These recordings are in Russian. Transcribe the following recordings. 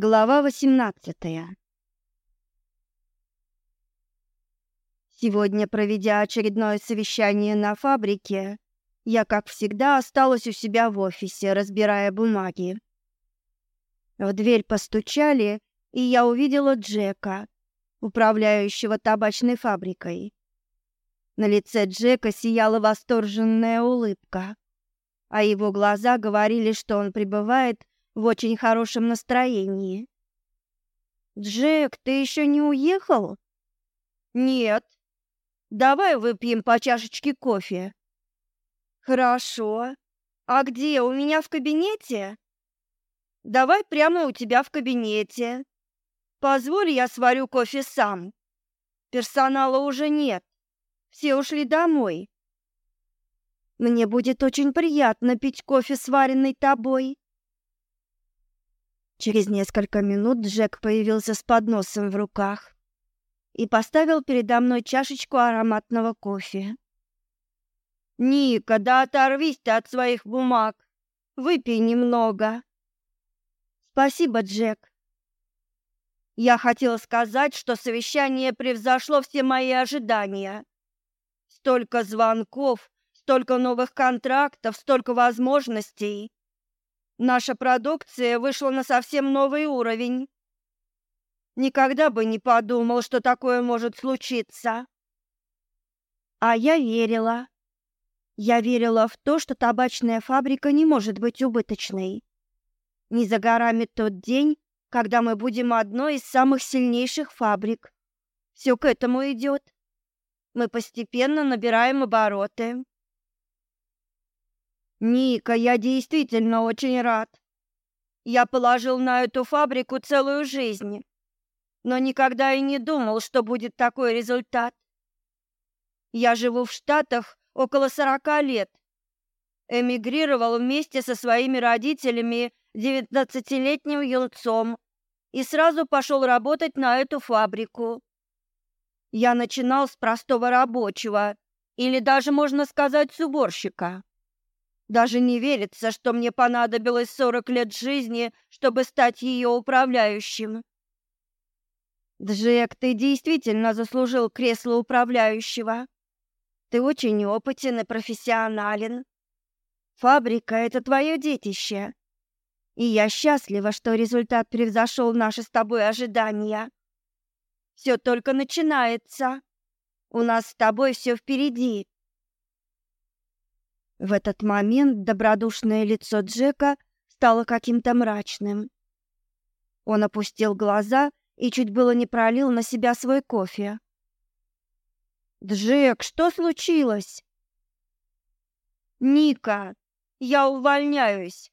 Глава 18. Сегодня, проведя очередное совещание на фабрике, я, как всегда, осталась у себя в офисе, разбирая бумаги. В дверь постучали, и я увидела Джека, управляющего табачной фабрикой. На лице Джека сияла восторженная улыбка, а его глаза говорили, что он пребывает в в очень хорошем настроении. «Джек, ты еще не уехал?» «Нет. Давай выпьем по чашечке кофе». «Хорошо. А где? У меня в кабинете?» «Давай прямо у тебя в кабинете. Позволь, я сварю кофе сам. Персонала уже нет. Все ушли домой». «Мне будет очень приятно пить кофе, сваренный тобой», Через несколько минут Джек появился с подносом в руках и поставил передо мной чашечку ароматного кофе. «Ника, да оторвись ты от своих бумаг! Выпей немного!» «Спасибо, Джек!» Я хотела сказать, что совещание превзошло все мои ожидания. Столько звонков, столько новых контрактов, столько возможностей. Наша продукция вышла на совсем новый уровень. Никогда бы не подумал, что такое может случиться. А я верила. Я верила в то, что табачная фабрика не может быть убыточной. Не за горами тот день, когда мы будем одной из самых сильнейших фабрик. Все к этому идет. Мы постепенно набираем обороты. Ника, я действительно очень рад. Я положил на эту фабрику целую жизнь, но никогда и не думал, что будет такой результат. Я живу в Штатах около сорока лет. Эмигрировал вместе со своими родителями девятнадцатилетним юнцом и сразу пошел работать на эту фабрику. Я начинал с простого рабочего, или даже можно сказать, с уборщика. Даже не верится, что мне понадобилось сорок лет жизни, чтобы стать ее управляющим. Джек, ты действительно заслужил кресло управляющего. Ты очень опытен и профессионален. Фабрика — это твое детище. И я счастлива, что результат превзошел наши с тобой ожидания. Все только начинается. У нас с тобой все впереди. В этот момент добродушное лицо Джека стало каким-то мрачным. Он опустил глаза и чуть было не пролил на себя свой кофе. «Джек, что случилось?» «Ника, я увольняюсь!»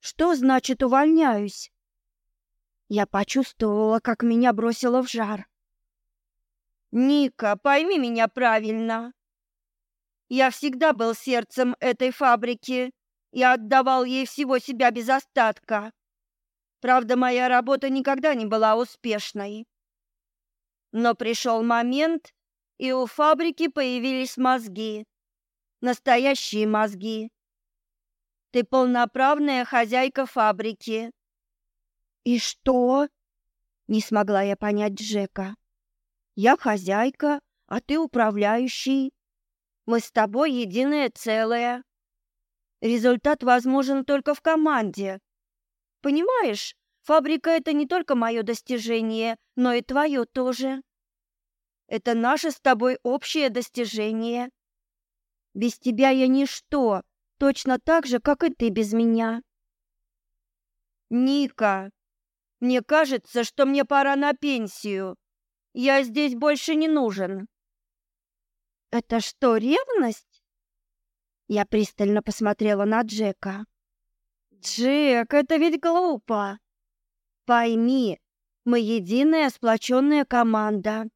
«Что значит увольняюсь?» Я почувствовала, как меня бросило в жар. «Ника, пойми меня правильно. Я всегда был сердцем этой фабрики. и отдавал ей всего себя без остатка. Правда, моя работа никогда не была успешной. Но пришел момент, и у фабрики появились мозги. Настоящие мозги. Ты полноправная хозяйка фабрики. И что? Не смогла я понять Джека. Я хозяйка, а ты управляющий. Мы с тобой единое целое. Результат возможен только в команде. Понимаешь, фабрика — это не только мое достижение, но и твое тоже. Это наше с тобой общее достижение. Без тебя я ничто, точно так же, как и ты без меня. Ника, мне кажется, что мне пора на пенсию. Я здесь больше не нужен. Это что, ревность? Я пристально посмотрела на Джека. Джек, это ведь глупо. Пойми, мы единая сплоченная команда.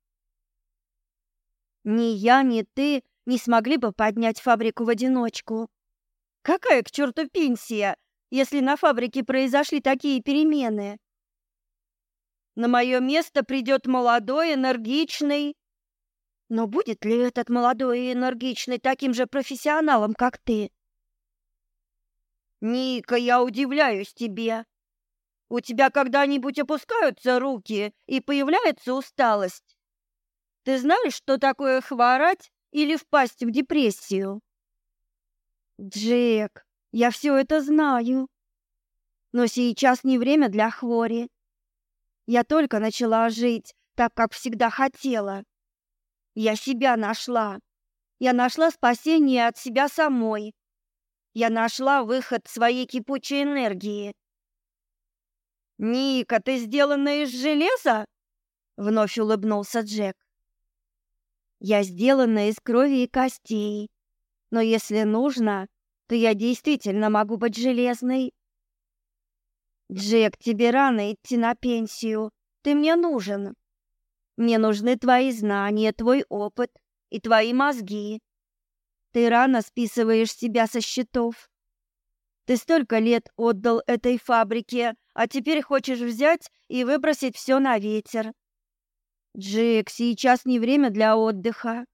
Ни я, ни ты не смогли бы поднять фабрику в одиночку. Какая к черту пенсия, если на фабрике произошли такие перемены? На мое место придет молодой, энергичный, но будет ли этот молодой и энергичный таким же профессионалом, как ты? Ника, я удивляюсь тебе. У тебя когда-нибудь опускаются руки и появляется усталость? Ты знаешь, что такое хворать или впасть в депрессию? Джек, я все это знаю. Но сейчас не время для хвори. Я только начала жить так, как всегда хотела. Я себя нашла. Я нашла спасение от себя самой. Я нашла выход своей кипучей энергии. «Ника, ты сделана из железа?» — вновь улыбнулся Джек. «Я сделана из крови и костей. Но если нужно, то я действительно могу быть железной». «Джек, тебе рано идти на пенсию. Ты мне нужен», мне нужны твои знания, твой опыт и твои мозги. Ты рано списываешь себя со счетов. Ты столько лет отдал этой фабрике, а теперь хочешь взять и выбросить все на ветер. Джек, сейчас не время для отдыха.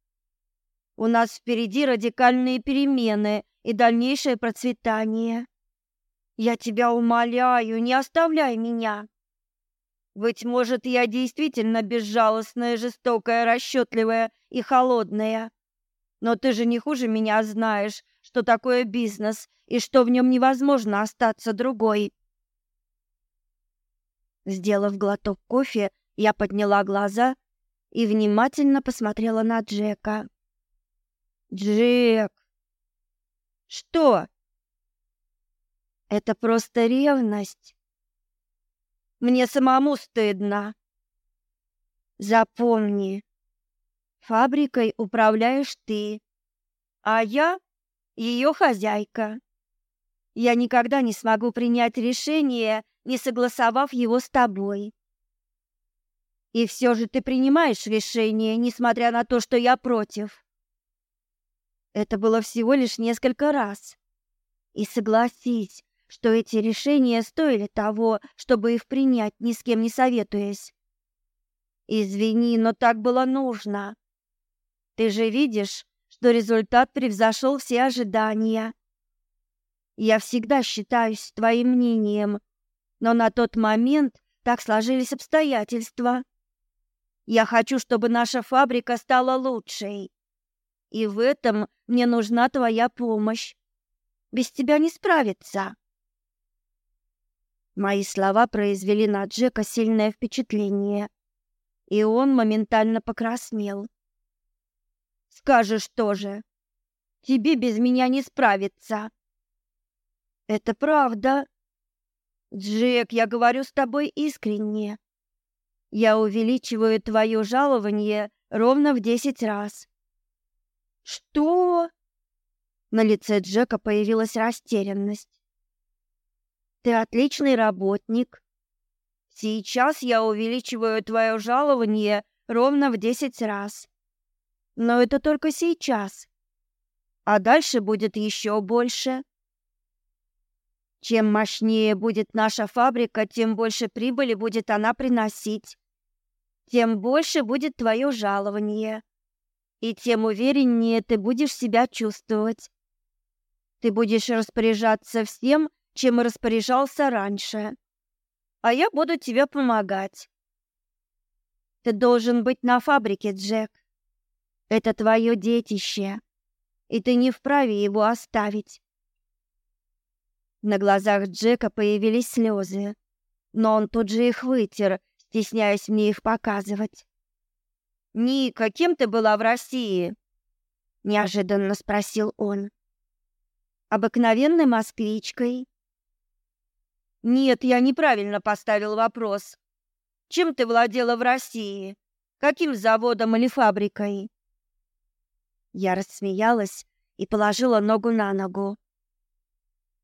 У нас впереди радикальные перемены и дальнейшее процветание. Я тебя умоляю, не оставляй меня. Быть может, я действительно безжалостная, жестокая, расчетливая и холодная. Но ты же не хуже меня знаешь, что такое бизнес и что в нем невозможно остаться другой. Сделав глоток кофе, я подняла глаза и внимательно посмотрела на Джека. Джек. Что? Это просто ревность. Мне самому стыдно. Запомни, фабрикой управляешь ты, а я ее хозяйка. Я никогда не смогу принять решение, не согласовав его с тобой. И все же ты принимаешь решение, несмотря на то, что я против. Это было всего лишь несколько раз. И согласись, что эти решения стоили того, чтобы их принять, ни с кем не советуясь. Извини, но так было нужно. Ты же видишь, что результат превзошел все ожидания. Я всегда считаюсь твоим мнением, но на тот момент так сложились обстоятельства. Я хочу, чтобы наша фабрика стала лучшей. И в этом мне нужна твоя помощь. Без тебя не справиться. Мои слова произвели на Джека сильное впечатление, и он моментально покраснел. «Скажешь тоже, тебе без меня не справиться». «Это правда?» «Джек, я говорю с тобой искренне. Я увеличиваю твое жалование ровно в десять раз». «Что?» На лице Джека появилась растерянность. Ты отличный работник. Сейчас я увеличиваю твое жалование ровно в 10 раз. Но это только сейчас. А дальше будет еще больше. Чем мощнее будет наша фабрика, тем больше прибыли будет она приносить. Тем больше будет твое жалование. И тем увереннее ты будешь себя чувствовать. Ты будешь распоряжаться всем, чем распоряжался раньше. А я буду тебе помогать. Ты должен быть на фабрике, Джек. Это твое детище, и ты не вправе его оставить. На глазах Джека появились слезы, но он тут же их вытер, стесняясь мне их показывать. «Ни, каким ты была в России?» — неожиданно спросил он. «Обыкновенной москвичкой», нет, я неправильно поставил вопрос. Чем ты владела в России? Каким заводом или фабрикой? Я рассмеялась и положила ногу на ногу.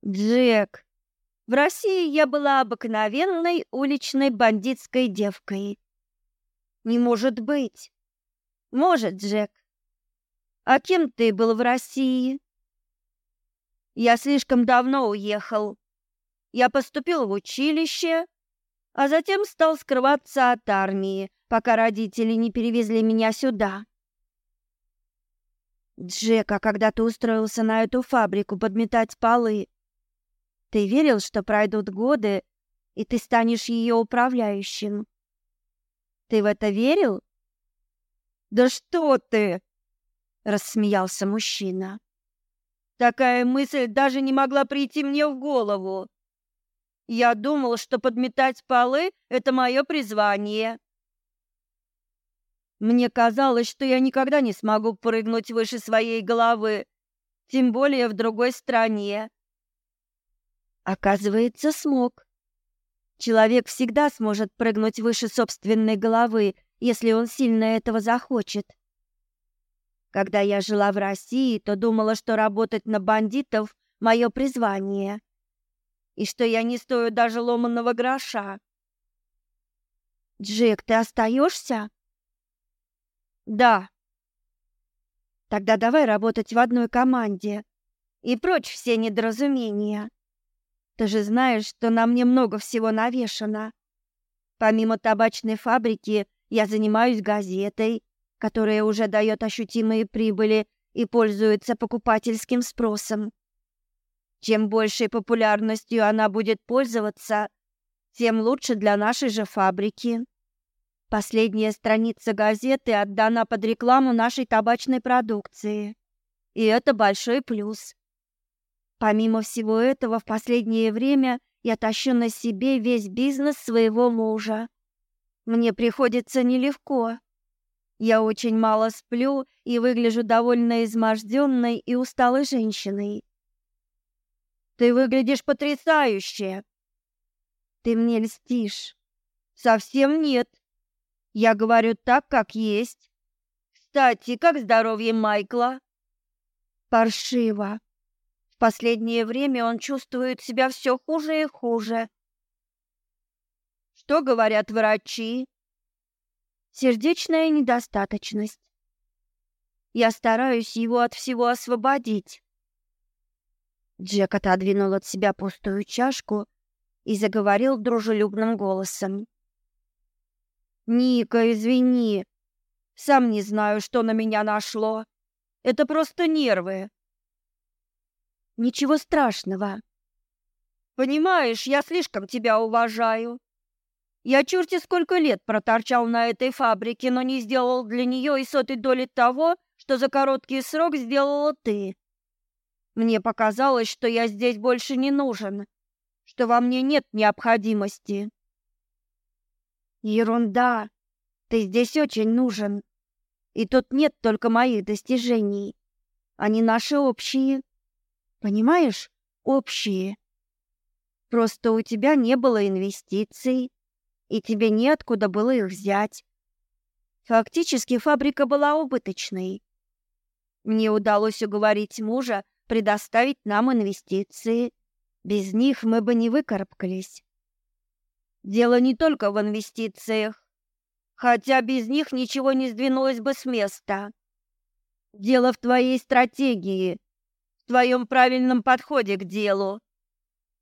Джек, в России я была обыкновенной уличной бандитской девкой. Не может быть. Может, Джек. А кем ты был в России? Я слишком давно уехал, я поступил в училище, а затем стал скрываться от армии, пока родители не перевезли меня сюда. Джека когда ты устроился на эту фабрику подметать полы. Ты верил, что пройдут годы, и ты станешь ее управляющим? Ты в это верил? Да что ты? рассмеялся мужчина. Такая мысль даже не могла прийти мне в голову. Я думал, что подметать полы – это мое призвание. Мне казалось, что я никогда не смогу прыгнуть выше своей головы, тем более в другой стране. Оказывается, смог. Человек всегда сможет прыгнуть выше собственной головы, если он сильно этого захочет. Когда я жила в России, то думала, что работать на бандитов – мое призвание и что я не стою даже ломаного гроша. Джек, ты остаешься? Да. Тогда давай работать в одной команде и прочь все недоразумения. Ты же знаешь, что на мне много всего навешано. Помимо табачной фабрики, я занимаюсь газетой, которая уже дает ощутимые прибыли и пользуется покупательским спросом. Чем большей популярностью она будет пользоваться, тем лучше для нашей же фабрики. Последняя страница газеты отдана под рекламу нашей табачной продукции. И это большой плюс. Помимо всего этого, в последнее время я тащу на себе весь бизнес своего мужа. Мне приходится нелегко. Я очень мало сплю и выгляжу довольно изможденной и усталой женщиной. Ты выглядишь потрясающе. Ты мне льстишь. Совсем нет. Я говорю так, как есть. Кстати, как здоровье Майкла? Паршиво. В последнее время он чувствует себя все хуже и хуже. Что говорят врачи? Сердечная недостаточность. Я стараюсь его от всего освободить. Джека-то отодвинул от себя пустую чашку и заговорил дружелюбным голосом. «Ника, извини. Сам не знаю, что на меня нашло. Это просто нервы». «Ничего страшного». «Понимаешь, я слишком тебя уважаю. Я черти сколько лет проторчал на этой фабрике, но не сделал для нее и сотой доли того, что за короткий срок сделала ты». Мне показалось, что я здесь больше не нужен, что во мне нет необходимости. Ерунда. Ты здесь очень нужен. И тут нет только моих достижений. Они наши общие. Понимаешь? Общие. Просто у тебя не было инвестиций, и тебе неоткуда было их взять. Фактически фабрика была убыточной. Мне удалось уговорить мужа предоставить нам инвестиции. Без них мы бы не выкарабкались. Дело не только в инвестициях, хотя без них ничего не сдвинулось бы с места. Дело в твоей стратегии, в твоем правильном подходе к делу.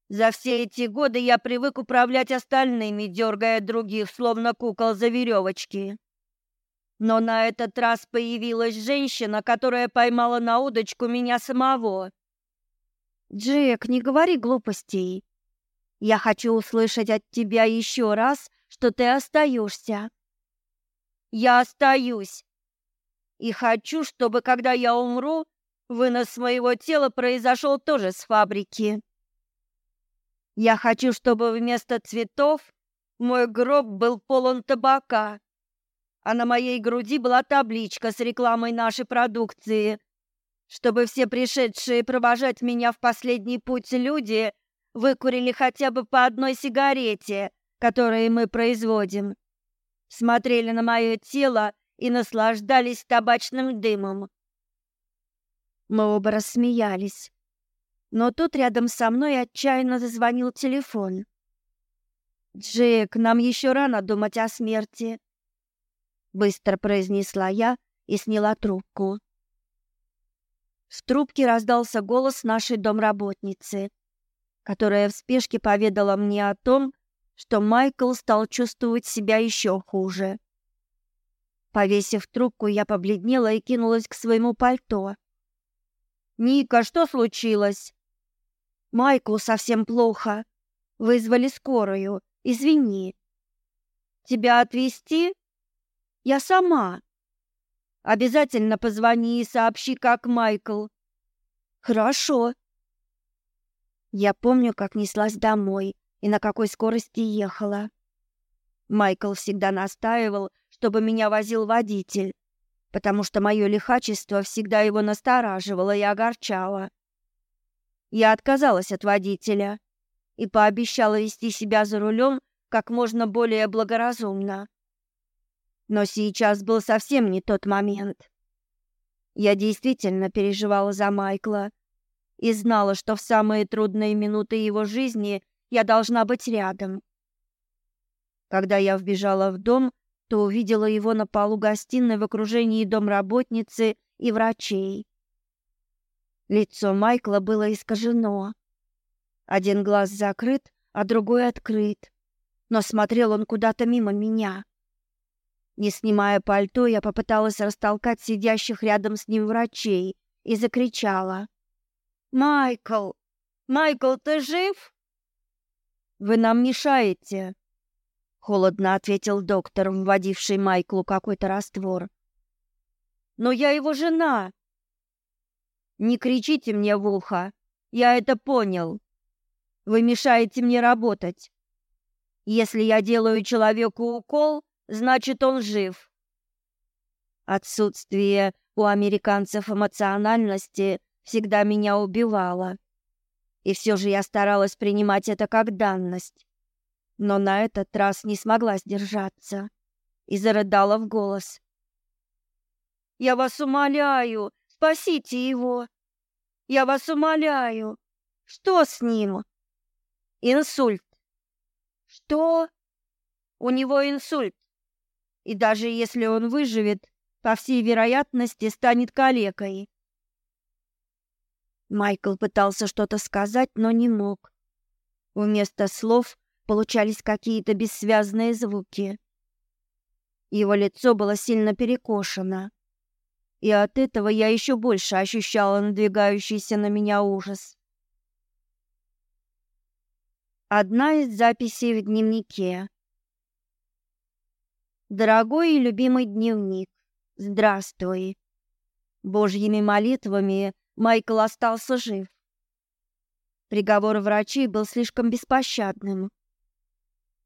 За все эти годы я привык управлять остальными, дергая других, словно кукол за веревочки. Но на этот раз появилась женщина, которая поймала на удочку меня самого. Джек, не говори глупостей. Я хочу услышать от тебя еще раз, что ты остаешься. Я остаюсь. И хочу, чтобы, когда я умру, вынос моего тела произошел тоже с фабрики. Я хочу, чтобы вместо цветов мой гроб был полон табака а на моей груди была табличка с рекламой нашей продукции. Чтобы все пришедшие провожать меня в последний путь люди выкурили хотя бы по одной сигарете, которую мы производим. Смотрели на мое тело и наслаждались табачным дымом. Мы оба рассмеялись. Но тут рядом со мной отчаянно зазвонил телефон. «Джек, нам еще рано думать о смерти», быстро произнесла я и сняла трубку. В трубке раздался голос нашей домработницы, которая в спешке поведала мне о том, что Майкл стал чувствовать себя еще хуже. Повесив трубку, я побледнела и кинулась к своему пальто. «Ника, что случилось?» «Майклу совсем плохо. Вызвали скорую. Извини». «Тебя отвезти?» Я сама. Обязательно позвони и сообщи, как Майкл. Хорошо. Я помню, как неслась домой и на какой скорости ехала. Майкл всегда настаивал, чтобы меня возил водитель, потому что мое лихачество всегда его настораживало и огорчало. Я отказалась от водителя и пообещала вести себя за рулем как можно более благоразумно но сейчас был совсем не тот момент. Я действительно переживала за Майкла и знала, что в самые трудные минуты его жизни я должна быть рядом. Когда я вбежала в дом, то увидела его на полу гостиной в окружении домработницы и врачей. Лицо Майкла было искажено. Один глаз закрыт, а другой открыт. Но смотрел он куда-то мимо меня. Не снимая пальто, я попыталась растолкать сидящих рядом с ним врачей и закричала. «Майкл! Майкл, ты жив?» «Вы нам мешаете!» Холодно ответил доктор, вводивший Майклу какой-то раствор. «Но я его жена!» «Не кричите мне в ухо! Я это понял! Вы мешаете мне работать! Если я делаю человеку укол, значит, он жив. Отсутствие у американцев эмоциональности всегда меня убивало. И все же я старалась принимать это как данность. Но на этот раз не смогла сдержаться и зарыдала в голос. «Я вас умоляю, спасите его! Я вас умоляю! Что с ним?» «Инсульт!» «Что?» «У него инсульт!» И даже если он выживет, по всей вероятности, станет калекой. Майкл пытался что-то сказать, но не мог. Вместо слов получались какие-то бессвязные звуки. Его лицо было сильно перекошено, и от этого я еще больше ощущала надвигающийся на меня ужас. Одна из записей в дневнике дорогой и любимый дневник, здравствуй. Божьими молитвами Майкл остался жив. Приговор врачей был слишком беспощадным.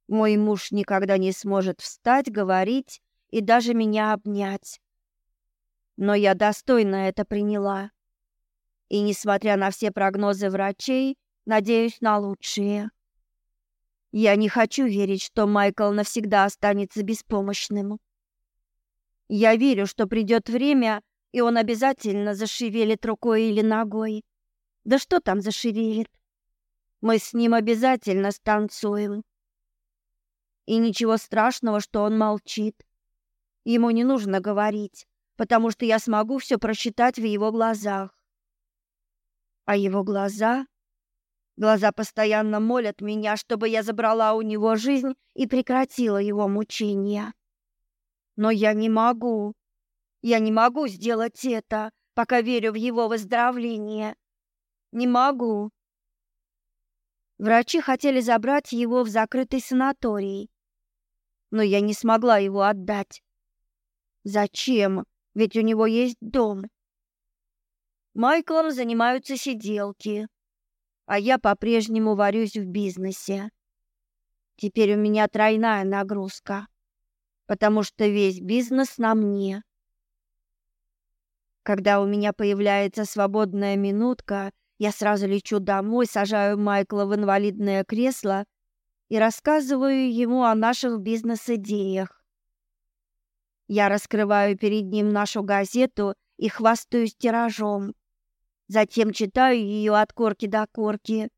Мой муж никогда не сможет встать, говорить и даже меня обнять. Но я достойно это приняла. И несмотря на все прогнозы врачей, надеюсь на лучшее. Я не хочу верить, что Майкл навсегда останется беспомощным. Я верю, что придет время, и он обязательно зашевелит рукой или ногой. Да что там зашевелит? Мы с ним обязательно станцуем. И ничего страшного, что он молчит. Ему не нужно говорить, потому что я смогу все прочитать в его глазах. А его глаза Глаза постоянно молят меня, чтобы я забрала у него жизнь и прекратила его мучения. Но я не могу. Я не могу сделать это, пока верю в его выздоровление. Не могу. Врачи хотели забрать его в закрытый санаторий, но я не смогла его отдать. Зачем? Ведь у него есть дом. Майклом занимаются сиделки а я по-прежнему варюсь в бизнесе. Теперь у меня тройная нагрузка, потому что весь бизнес на мне. Когда у меня появляется свободная минутка, я сразу лечу домой, сажаю Майкла в инвалидное кресло и рассказываю ему о наших бизнес-идеях. Я раскрываю перед ним нашу газету и хвастаюсь тиражом, Затем читаю ее от корки до корки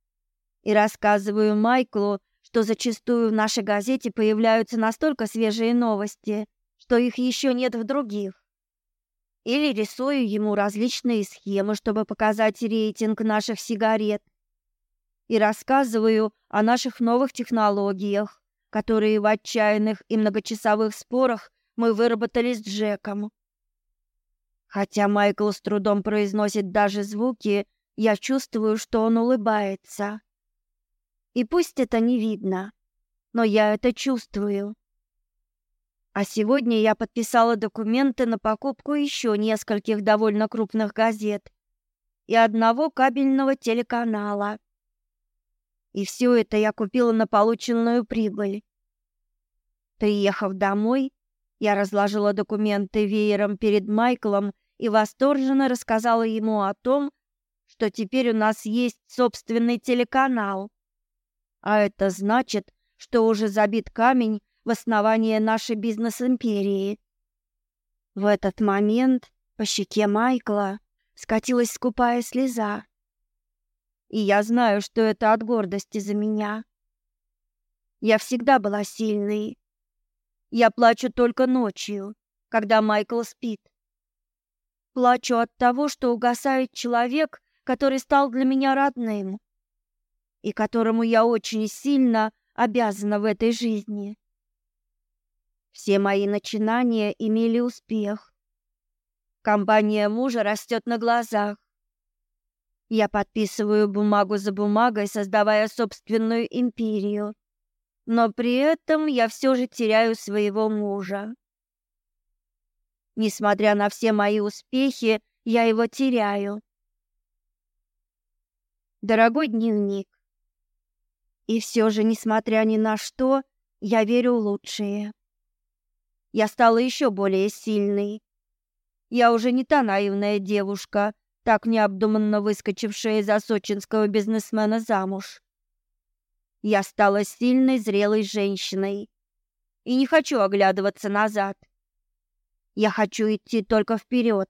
и рассказываю Майклу, что зачастую в нашей газете появляются настолько свежие новости, что их еще нет в других. Или рисую ему различные схемы, чтобы показать рейтинг наших сигарет. И рассказываю о наших новых технологиях, которые в отчаянных и многочасовых спорах мы выработали с Джеком. Хотя Майкл с трудом произносит даже звуки, я чувствую, что он улыбается. И пусть это не видно, но я это чувствую. А сегодня я подписала документы на покупку еще нескольких довольно крупных газет и одного кабельного телеканала. И все это я купила на полученную прибыль. Приехав домой, я разложила документы веером перед Майклом и восторженно рассказала ему о том, что теперь у нас есть собственный телеканал. А это значит, что уже забит камень в основании нашей бизнес-империи. В этот момент по щеке Майкла скатилась скупая слеза. И я знаю, что это от гордости за меня. Я всегда была сильной. Я плачу только ночью, когда Майкл спит. Плачу от того, что угасает человек, который стал для меня родным и которому я очень сильно обязана в этой жизни. Все мои начинания имели успех. Компания мужа растет на глазах. Я подписываю бумагу за бумагой, создавая собственную империю. Но при этом я все же теряю своего мужа. Несмотря на все мои успехи, я его теряю. Дорогой дневник. И все же, несмотря ни на что, я верю в лучшее. Я стала еще более сильной. Я уже не та наивная девушка, так необдуманно выскочившая за сочинского бизнесмена замуж. Я стала сильной, зрелой женщиной. И не хочу оглядываться назад. Я хочу идти только вперед.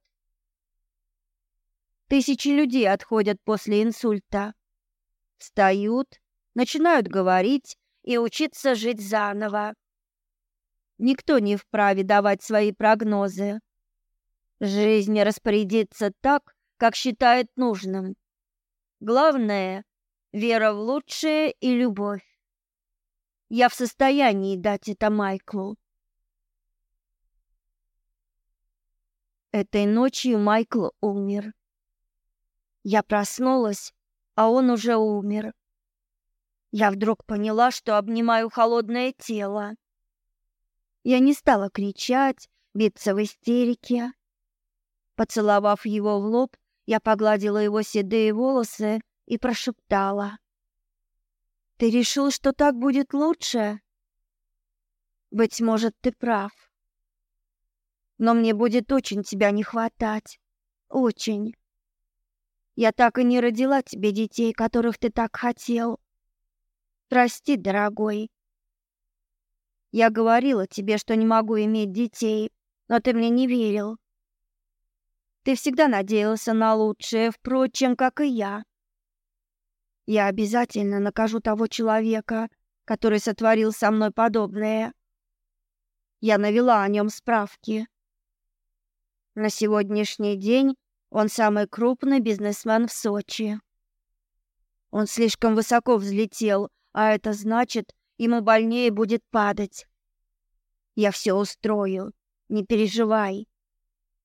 Тысячи людей отходят после инсульта. Встают, начинают говорить и учиться жить заново. Никто не вправе давать свои прогнозы. Жизнь распорядится так, как считает нужным. Главное — вера в лучшее и любовь. Я в состоянии дать это Майклу. Этой ночью Майкл умер. Я проснулась, а он уже умер. Я вдруг поняла, что обнимаю холодное тело. Я не стала кричать, биться в истерике. Поцеловав его в лоб, я погладила его седые волосы и прошептала: "Ты решил, что так будет лучше? Быть может, ты прав" но мне будет очень тебя не хватать. Очень. Я так и не родила тебе детей, которых ты так хотел. Прости, дорогой. Я говорила тебе, что не могу иметь детей, но ты мне не верил. Ты всегда надеялся на лучшее, впрочем, как и я. Я обязательно накажу того человека, который сотворил со мной подобное. Я навела о нем справки. На сегодняшний день он самый крупный бизнесмен в Сочи. Он слишком высоко взлетел, а это значит, ему больнее будет падать. Я все устрою, не переживай.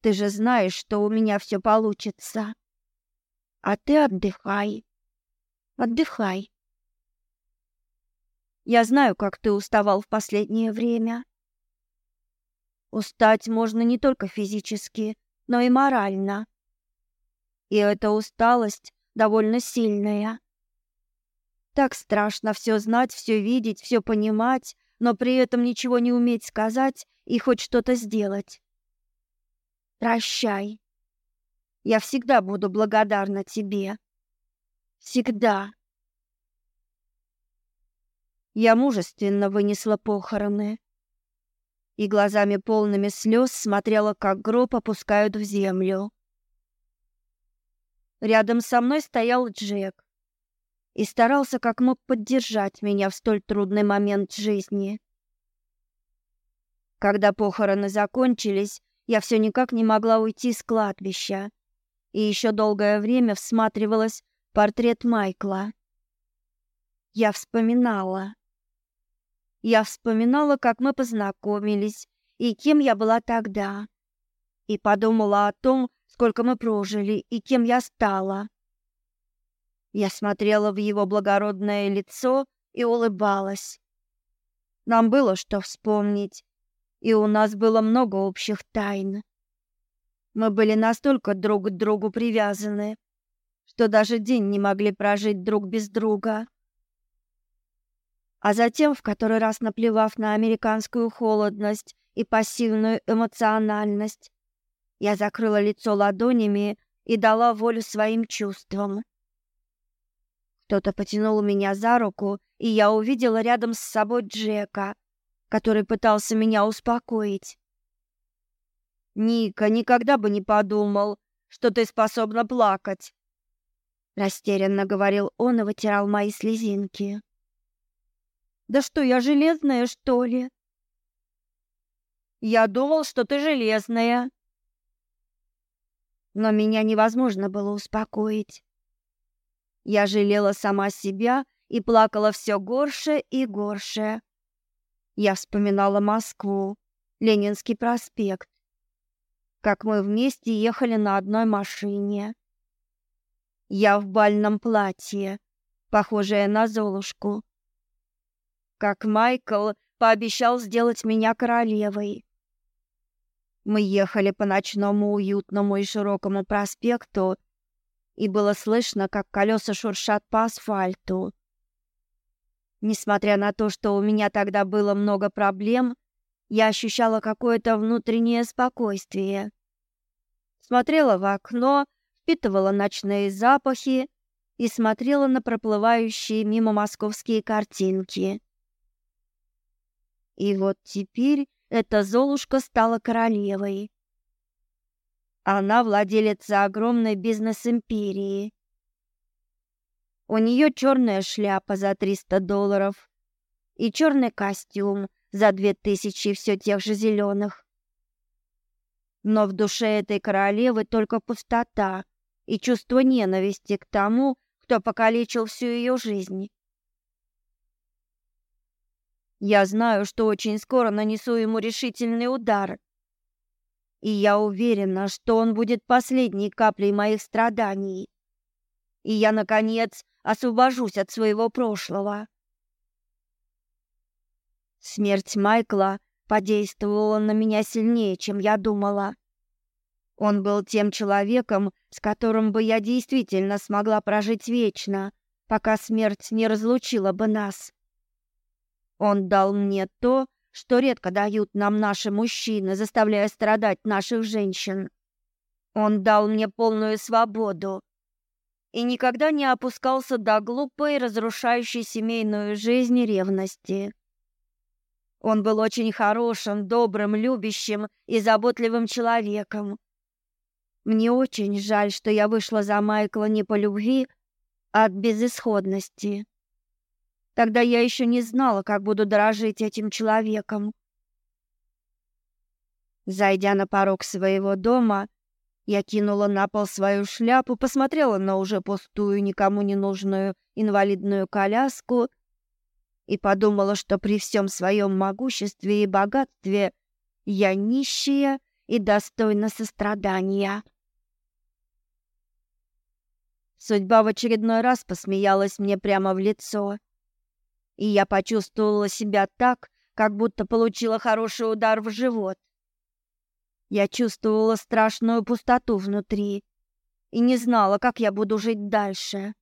Ты же знаешь, что у меня все получится. А ты отдыхай. Отдыхай. Я знаю, как ты уставал в последнее время. Устать можно не только физически, но и морально. И эта усталость довольно сильная. Так страшно все знать, все видеть, все понимать, но при этом ничего не уметь сказать и хоть что-то сделать. Прощай. Я всегда буду благодарна тебе. Всегда. Я мужественно вынесла похороны и глазами полными слез смотрела, как гроб опускают в землю. Рядом со мной стоял Джек и старался как мог поддержать меня в столь трудный момент жизни. Когда похороны закончились, я все никак не могла уйти с кладбища и еще долгое время всматривалась в портрет Майкла. Я вспоминала. Я вспоминала, как мы познакомились и кем я была тогда. И подумала о том, сколько мы прожили и кем я стала. Я смотрела в его благородное лицо и улыбалась. Нам было что вспомнить, и у нас было много общих тайн. Мы были настолько друг к другу привязаны, что даже день не могли прожить друг без друга а затем в который раз наплевав на американскую холодность и пассивную эмоциональность. Я закрыла лицо ладонями и дала волю своим чувствам. Кто-то потянул меня за руку, и я увидела рядом с собой Джека, который пытался меня успокоить. «Ника, никогда бы не подумал, что ты способна плакать!» Растерянно говорил он и вытирал мои слезинки. Да что, я железная, что ли? Я думал, что ты железная. Но меня невозможно было успокоить. Я жалела сама себя и плакала все горше и горше. Я вспоминала Москву, Ленинский проспект, как мы вместе ехали на одной машине. Я в бальном платье, похожее на Золушку, как Майкл пообещал сделать меня королевой. Мы ехали по ночному уютному и широкому проспекту, и было слышно, как колеса шуршат по асфальту. Несмотря на то, что у меня тогда было много проблем, я ощущала какое-то внутреннее спокойствие. Смотрела в окно, впитывала ночные запахи и смотрела на проплывающие мимо московские картинки. И вот теперь эта Золушка стала королевой. Она владелица огромной бизнес-империи. У нее черная шляпа за 300 долларов и черный костюм за 2000 все тех же зеленых. Но в душе этой королевы только пустота и чувство ненависти к тому, кто покалечил всю ее жизнь. Я знаю, что очень скоро нанесу ему решительный удар. И я уверена, что он будет последней каплей моих страданий. И я, наконец, освобожусь от своего прошлого. Смерть Майкла подействовала на меня сильнее, чем я думала. Он был тем человеком, с которым бы я действительно смогла прожить вечно, пока смерть не разлучила бы нас. Он дал мне то, что редко дают нам наши мужчины, заставляя страдать наших женщин. Он дал мне полную свободу и никогда не опускался до глупой, разрушающей семейную жизнь ревности. Он был очень хорошим, добрым, любящим и заботливым человеком. Мне очень жаль, что я вышла за Майкла не по любви, а от безысходности. Тогда я еще не знала, как буду дорожить этим человеком. Зайдя на порог своего дома, я кинула на пол свою шляпу, посмотрела на уже пустую, никому не нужную инвалидную коляску и подумала, что при всем своем могуществе и богатстве я нищая и достойна сострадания. Судьба в очередной раз посмеялась мне прямо в лицо и я почувствовала себя так, как будто получила хороший удар в живот. Я чувствовала страшную пустоту внутри и не знала, как я буду жить дальше.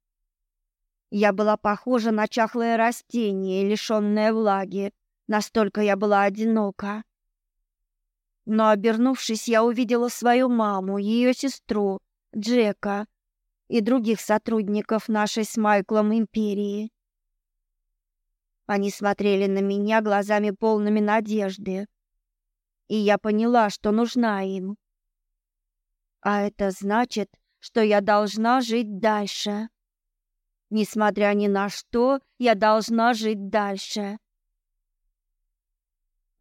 Я была похожа на чахлое растение, лишённое влаги, настолько я была одинока. Но обернувшись, я увидела свою маму, её сестру, Джека и других сотрудников нашей с Майклом империи. Они смотрели на меня глазами полными надежды. И я поняла, что нужна им. А это значит, что я должна жить дальше. Несмотря ни на что, я должна жить дальше.